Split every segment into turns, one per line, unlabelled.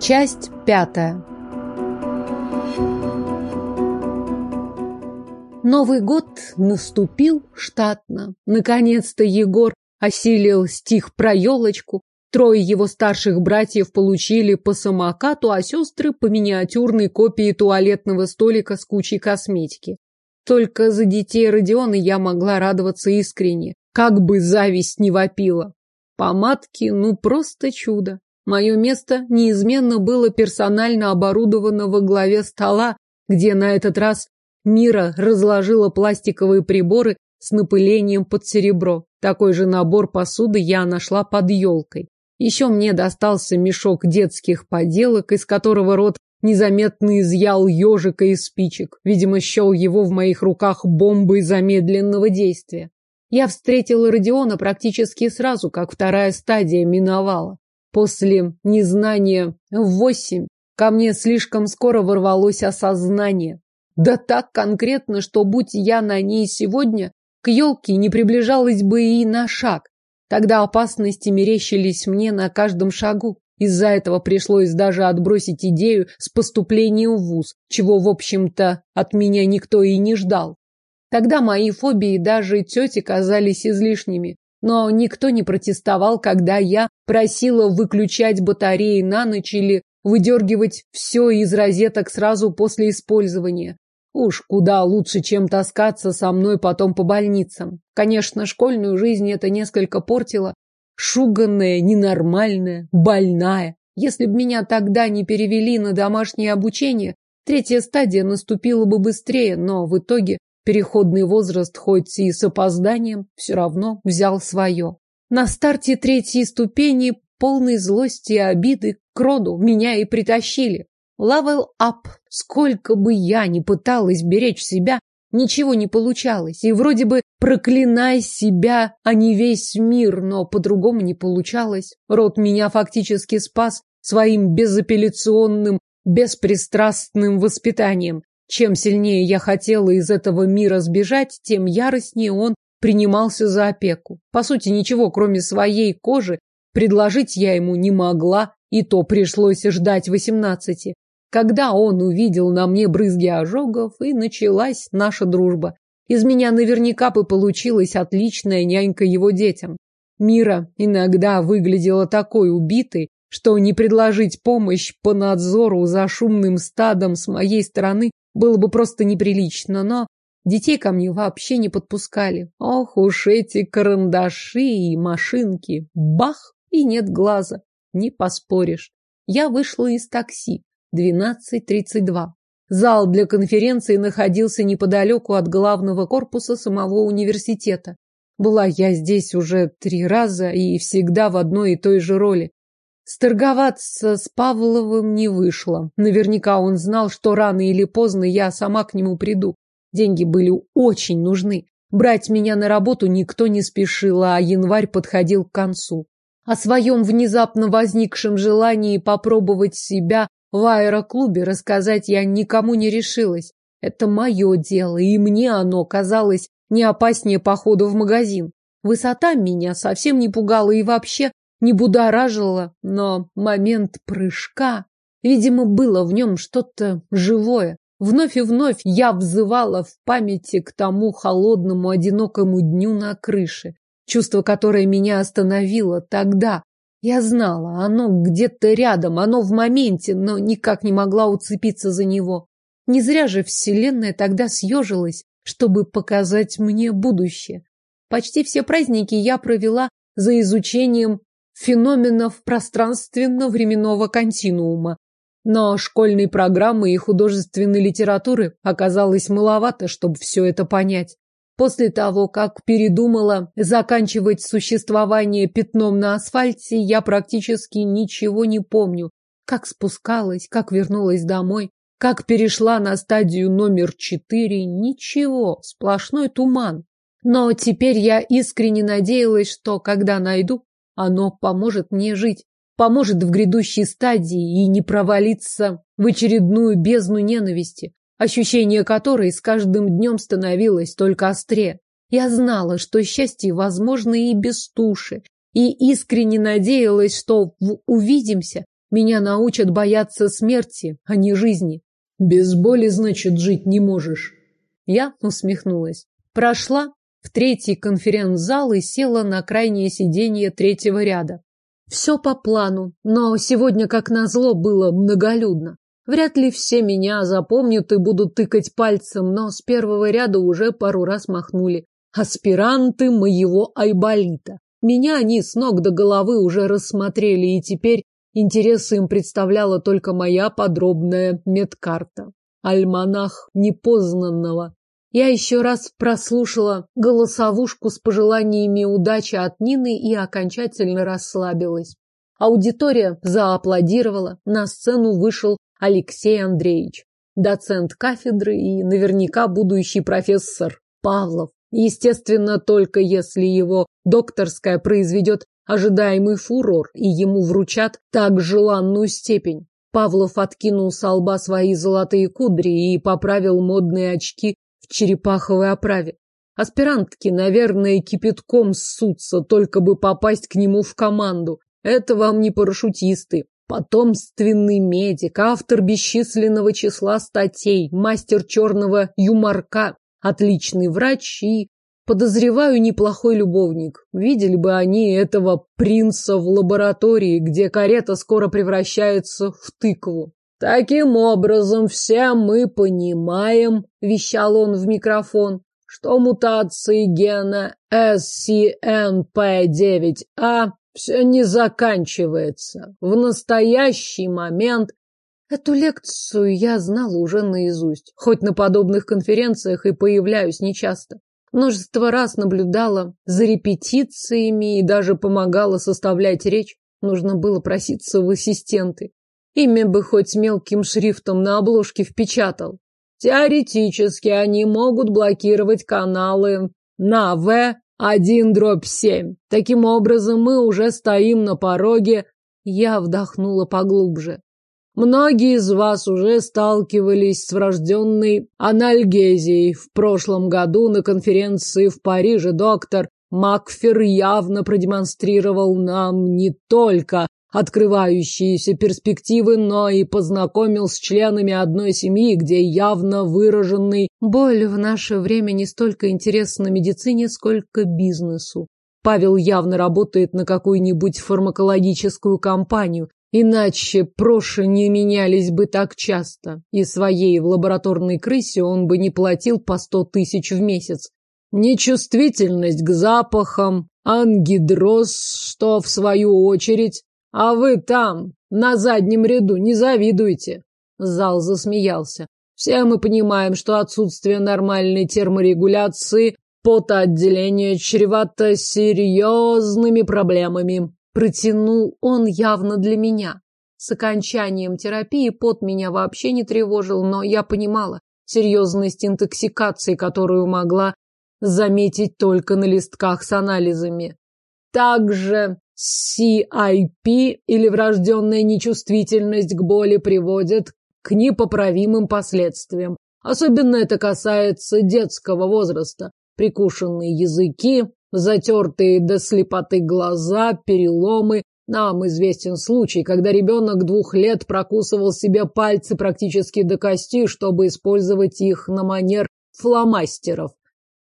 Часть пятая. Новый год наступил штатно. Наконец-то Егор осилил стих про елочку. Трое его старших братьев получили по самокату, а сестры по миниатюрной копии туалетного столика с кучей косметики. Только за детей Родиона я могла радоваться искренне, как бы зависть не вопила. Помадки, ну просто чудо. Мое место неизменно было персонально оборудовано во главе стола, где на этот раз Мира разложила пластиковые приборы с напылением под серебро. Такой же набор посуды я нашла под елкой. Еще мне достался мешок детских поделок, из которого рот незаметно изъял ежика из спичек. Видимо, счел его в моих руках бомбой замедленного действия. Я встретила Родиона практически сразу, как вторая стадия миновала. После незнания в восемь ко мне слишком скоро ворвалось осознание. Да так конкретно, что будь я на ней сегодня, к елке не приближалась бы и на шаг. Тогда опасности мерещились мне на каждом шагу. Из-за этого пришлось даже отбросить идею с поступлением в вуз, чего, в общем-то, от меня никто и не ждал. Тогда мои фобии даже тети казались излишними. Но никто не протестовал, когда я просила выключать батареи на ночь или выдергивать все из розеток сразу после использования. Уж куда лучше, чем таскаться со мной потом по больницам. Конечно, школьную жизнь это несколько портило. Шуганная, ненормальная, больная. Если б меня тогда не перевели на домашнее обучение, третья стадия наступила бы быстрее, но в итоге Переходный возраст, хоть и с опозданием, все равно взял свое. На старте третьей ступени, полной злости и обиды, к роду меня и притащили. Level up. Сколько бы я ни пыталась беречь себя, ничего не получалось. И вроде бы проклинай себя, а не весь мир, но по-другому не получалось. Род меня фактически спас своим безапелляционным, беспристрастным воспитанием. Чем сильнее я хотела из этого мира сбежать, тем яростнее он принимался за опеку. По сути, ничего, кроме своей кожи, предложить я ему не могла, и то пришлось ждать восемнадцати. Когда он увидел на мне брызги ожогов, и началась наша дружба. Из меня наверняка бы получилась отличная нянька его детям. Мира иногда выглядела такой убитой, что не предложить помощь по надзору за шумным стадом с моей стороны было бы просто неприлично, но детей ко мне вообще не подпускали. Ох уж эти карандаши и машинки. Бах! И нет глаза. Не поспоришь. Я вышла из такси. 12.32. Зал для конференции находился неподалеку от главного корпуса самого университета. Была я здесь уже три раза и всегда в одной и той же роли. Сторговаться с Павловым не вышло. Наверняка он знал, что рано или поздно я сама к нему приду. Деньги были очень нужны. Брать меня на работу никто не спешил, а январь подходил к концу. О своем внезапно возникшем желании попробовать себя в аэроклубе рассказать я никому не решилась. Это мое дело, и мне оно казалось не опаснее похода в магазин. Высота меня совсем не пугала, и вообще не будоражило, но момент прыжка, видимо, было в нем что-то живое. Вновь и вновь я взывала в памяти к тому холодному, одинокому дню на крыше, чувство, которое меня остановило тогда. Я знала, оно где-то рядом, оно в моменте, но никак не могла уцепиться за него. Не зря же Вселенная тогда съежилась, чтобы показать мне будущее. Почти все праздники я провела за изучением феноменов пространственно-временного континуума. Но школьной программы и художественной литературы оказалось маловато, чтобы все это понять. После того, как передумала заканчивать существование пятном на асфальте, я практически ничего не помню. Как спускалась, как вернулась домой, как перешла на стадию номер четыре, ничего, сплошной туман. Но теперь я искренне надеялась, что, когда найду, оно поможет мне жить, поможет в грядущей стадии и не провалиться в очередную бездну ненависти, ощущение которой с каждым днем становилось только острее. Я знала, что счастье возможно и без туши, и искренне надеялась, что в «увидимся» Меня научат бояться смерти, а не жизни.
Без боли, значит, жить не можешь.
Я усмехнулась. Прошла в третий конференц-зал и села на крайнее сиденье третьего ряда. Все по плану, но сегодня, как назло, было многолюдно. Вряд ли все меня запомнят и будут тыкать пальцем, но с первого ряда уже пару раз махнули. Аспиранты моего Айболита. Меня они с ног до головы уже рассмотрели, и теперь интересы им представляла только моя подробная медкарта. Альманах непознанного. Я еще раз прослушала голосовушку с пожеланиями удачи от Нины и окончательно расслабилась. Аудитория зааплодировала, на сцену вышел Алексей Андреевич, доцент кафедры и наверняка будущий профессор Павлов. Естественно, только если его докторская произведет ожидаемый фурор и ему вручат так желанную степень. Павлов откинул с лба свои золотые кудри и поправил модные очки черепаховой оправе. Аспирантки, наверное, кипятком ссутся, только бы попасть к нему в команду. Это вам не парашютисты. Потомственный медик, автор бесчисленного числа статей, мастер черного юморка, отличный врач и, подозреваю, неплохой любовник. Видели бы они этого принца в лаборатории, где карета скоро превращается в тыкву. Таким образом, все мы понимаем, вещал он в микрофон, что мутации гена SCNP9A все не заканчивается. В настоящий момент Эту лекцию я знала уже наизусть, хоть на подобных конференциях и появляюсь нечасто. Множество раз наблюдала за репетициями и даже помогала составлять речь. Нужно было проситься в ассистенты. Имя бы хоть мелким шрифтом на обложке впечатал. Теоретически они могут блокировать каналы на В1 дробь 7. Таким образом, мы уже стоим на пороге. Я вдохнула поглубже. Многие из вас уже сталкивались с врожденной анальгезией. В прошлом году на конференции в Париже доктор Макфер явно продемонстрировал нам не только открывающиеся перспективы, но и познакомил с членами одной семьи, где явно выраженный боль в наше время не столько интересна медицине, сколько бизнесу. Павел явно работает на какую-нибудь фармакологическую компанию, иначе проши не менялись бы так часто, и своей в лабораторной крысе он бы не платил по сто тысяч в месяц. Нечувствительность к запахам, ангидроз, что в свою очередь а вы там, на заднем ряду, не завидуйте. Зал засмеялся. Все мы понимаем, что отсутствие нормальной терморегуляции потоотделения чревато серьезными проблемами. Протянул он явно для меня. С окончанием терапии пот меня вообще не тревожил, но я понимала серьезность интоксикации, которую могла заметить только на листках с анализами. Также CIP или врожденная нечувствительность к боли приводят к непоправимым последствиям. Особенно это касается детского возраста. Прикушенные языки, затертые до слепоты глаза, переломы. Нам известен случай, когда ребенок двух лет прокусывал себе пальцы практически до кости, чтобы использовать их на манер фломастеров.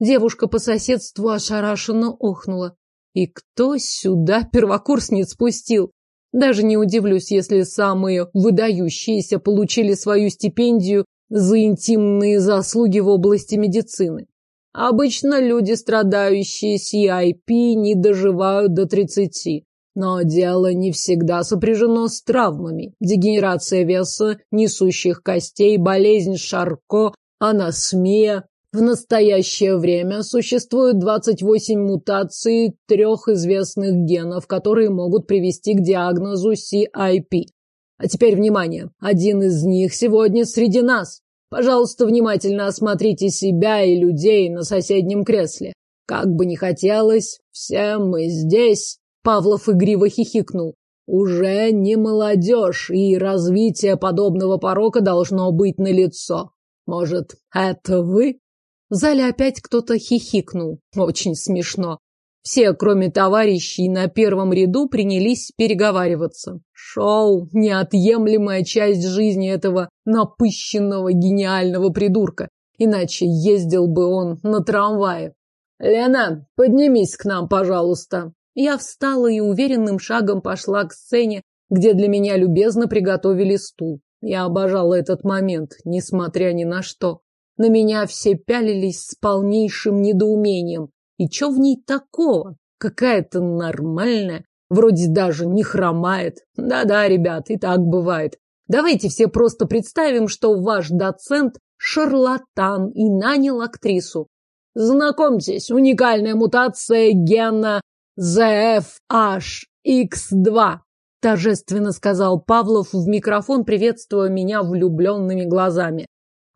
Девушка по соседству ошарашенно охнула. И кто сюда первокурсниц спустил? Даже не удивлюсь, если самые выдающиеся получили свою стипендию за интимные заслуги в области медицины. Обычно люди, страдающие CIP, не доживают до 30. Но дело не всегда сопряжено с травмами. Дегенерация веса, несущих костей, болезнь Шарко, анасмия, в настоящее время существует 28 мутаций трех известных генов, которые могут привести к диагнозу CIP. А теперь внимание, один из них сегодня среди нас. Пожалуйста, внимательно осмотрите себя и людей на соседнем кресле. Как бы ни хотелось, все мы здесь. Павлов игриво хихикнул. Уже не молодежь, и развитие подобного порока должно быть налицо. Может, это вы? В зале опять кто-то хихикнул. Очень смешно. Все, кроме товарищей на первом ряду, принялись переговариваться. Шоу – неотъемлемая часть жизни этого напыщенного гениального придурка. Иначе ездил бы он на трамвае. «Лена, поднимись к нам, пожалуйста». Я встала и уверенным шагом пошла к сцене, где для меня любезно приготовили стул. Я обожала этот момент, несмотря ни на что. На меня все пялились с полнейшим недоумением. И что в ней такого? Какая-то нормальная, вроде даже не хромает. Да-да, ребят, и так бывает. Давайте все просто представим, что ваш доцент шарлатан и нанял актрису. Знакомьтесь, уникальная мутация гена ZFHX2 торжественно сказал Павлов в микрофон, приветствуя меня влюбленными глазами.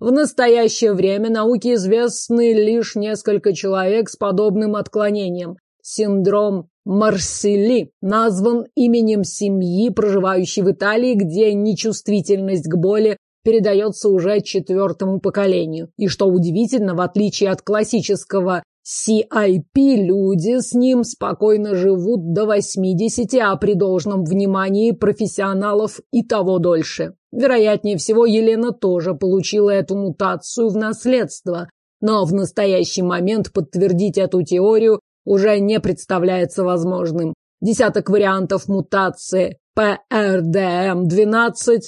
В настоящее время науке известны лишь несколько человек с подобным отклонением. Синдром Марсели назван именем семьи, проживающей в Италии, где нечувствительность к боли передается уже четвертому поколению. И что удивительно, в отличие от классического CIP, люди с ним спокойно живут до 80, а при должном внимании профессионалов и того дольше. Вероятнее всего, Елена тоже получила эту мутацию в наследство, но в настоящий момент подтвердить эту теорию уже не представляется возможным. Десяток вариантов мутации PRDM-12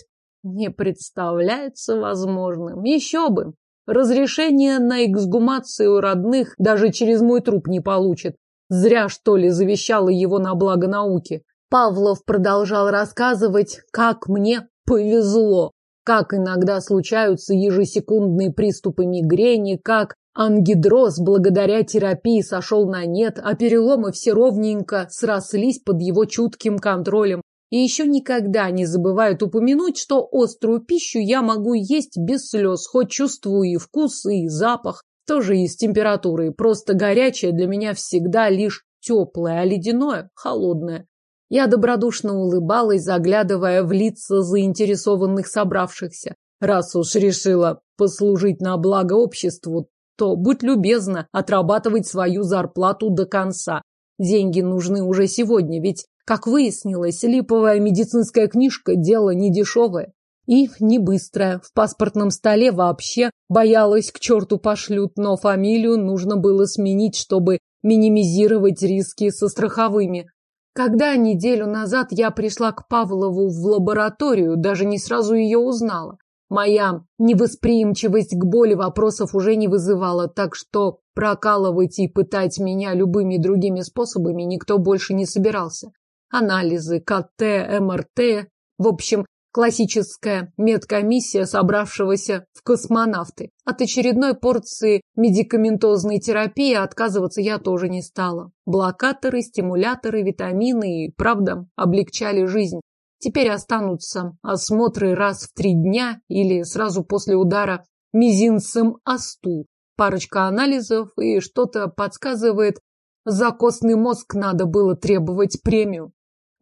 не представляется возможным. Еще бы. Разрешение на эксгумацию родных даже через мой труп не получит. Зря, что ли, завещала его на благо науки. Павлов продолжал рассказывать, как мне повезло, как иногда случаются ежесекундные приступы мигрени, как ангидроз благодаря терапии сошел на нет, а переломы все ровненько срослись под его чутким контролем, и еще никогда не забывают упомянуть, что острую пищу я могу есть без слез, хоть чувствую и вкус, и запах, тоже и с температурой. Просто горячее для меня всегда лишь теплое, а ледяное – холодное. Я добродушно улыбалась, заглядывая в лица заинтересованных собравшихся. Раз уж решила послужить на благо обществу, то будь любезна отрабатывать свою зарплату до конца. Деньги нужны уже сегодня, ведь как выяснилось, липовая медицинская книжка – дело не дешевое и не быстрое. В паспортном столе вообще боялась к черту пошлют, но фамилию нужно было сменить, чтобы минимизировать риски со страховыми. Когда неделю назад я пришла к Павлову в лабораторию, даже не сразу ее узнала. Моя невосприимчивость к боли вопросов уже не вызывала, так что прокалывать и пытать меня любыми другими способами никто больше не собирался анализы, КТ, МРТ, в общем, классическая медкомиссия, собравшегося в космонавты. От очередной порции медикаментозной терапии отказываться я тоже не стала. Блокаторы, стимуляторы, витамины и, правда, облегчали жизнь. Теперь останутся осмотры раз в три дня или сразу после удара мизинцем о стул. Парочка анализов и что-то подсказывает, за костный мозг надо было требовать премию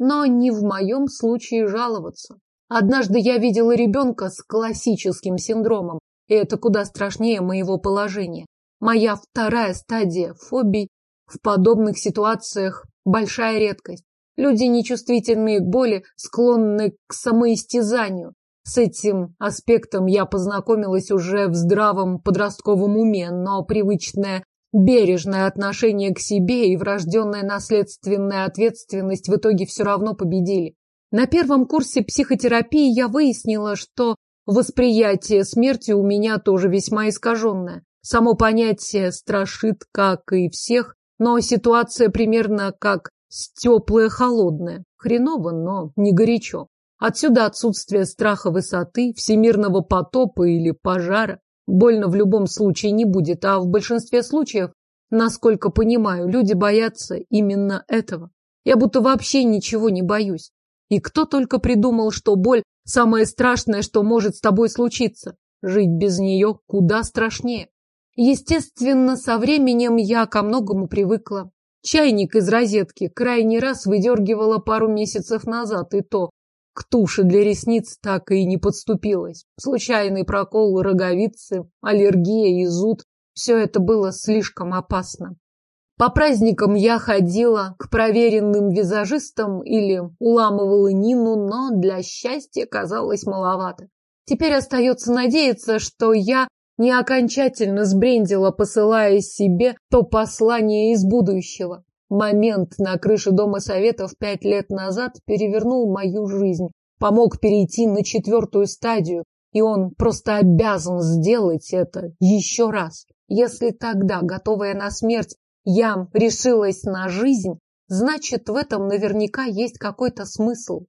но не в моем случае жаловаться. Однажды я видела ребенка с классическим синдромом, и это куда страшнее моего положения. Моя вторая стадия фобий в подобных ситуациях большая редкость. Люди, нечувствительные к боли, склонны к самоистязанию. С этим аспектом я познакомилась уже в здравом подростковом уме, но привычная Бережное отношение к себе и врожденная наследственная ответственность в итоге все равно победили. На первом курсе психотерапии я выяснила, что восприятие смерти у меня тоже весьма искаженное. Само понятие страшит, как и всех, но ситуация примерно как с теплое-холодное. Хреново, но не горячо. Отсюда отсутствие страха высоты, всемирного потопа или пожара. Больно в любом случае не будет, а в большинстве случаев, насколько понимаю, люди боятся именно этого. Я будто вообще ничего не боюсь. И кто только придумал, что боль – самое страшное, что может с тобой случиться. Жить без нее куда страшнее. Естественно, со временем я ко многому привыкла. Чайник из розетки крайний раз выдергивала пару месяцев назад, и то к туше для ресниц так и не подступилась. Случайный прокол роговицы, аллергия и зуд – все это было слишком опасно. По праздникам я ходила к проверенным визажистам или уламывала Нину, но для счастья казалось маловато. Теперь остается надеяться, что я не окончательно сбрендила, посылая себе то послание из будущего. Момент на крыше Дома Советов пять лет назад перевернул мою жизнь, помог перейти на четвертую стадию, и он просто обязан сделать это еще раз. Если тогда, готовая на смерть, я решилась на жизнь, значит, в этом наверняка есть какой-то смысл.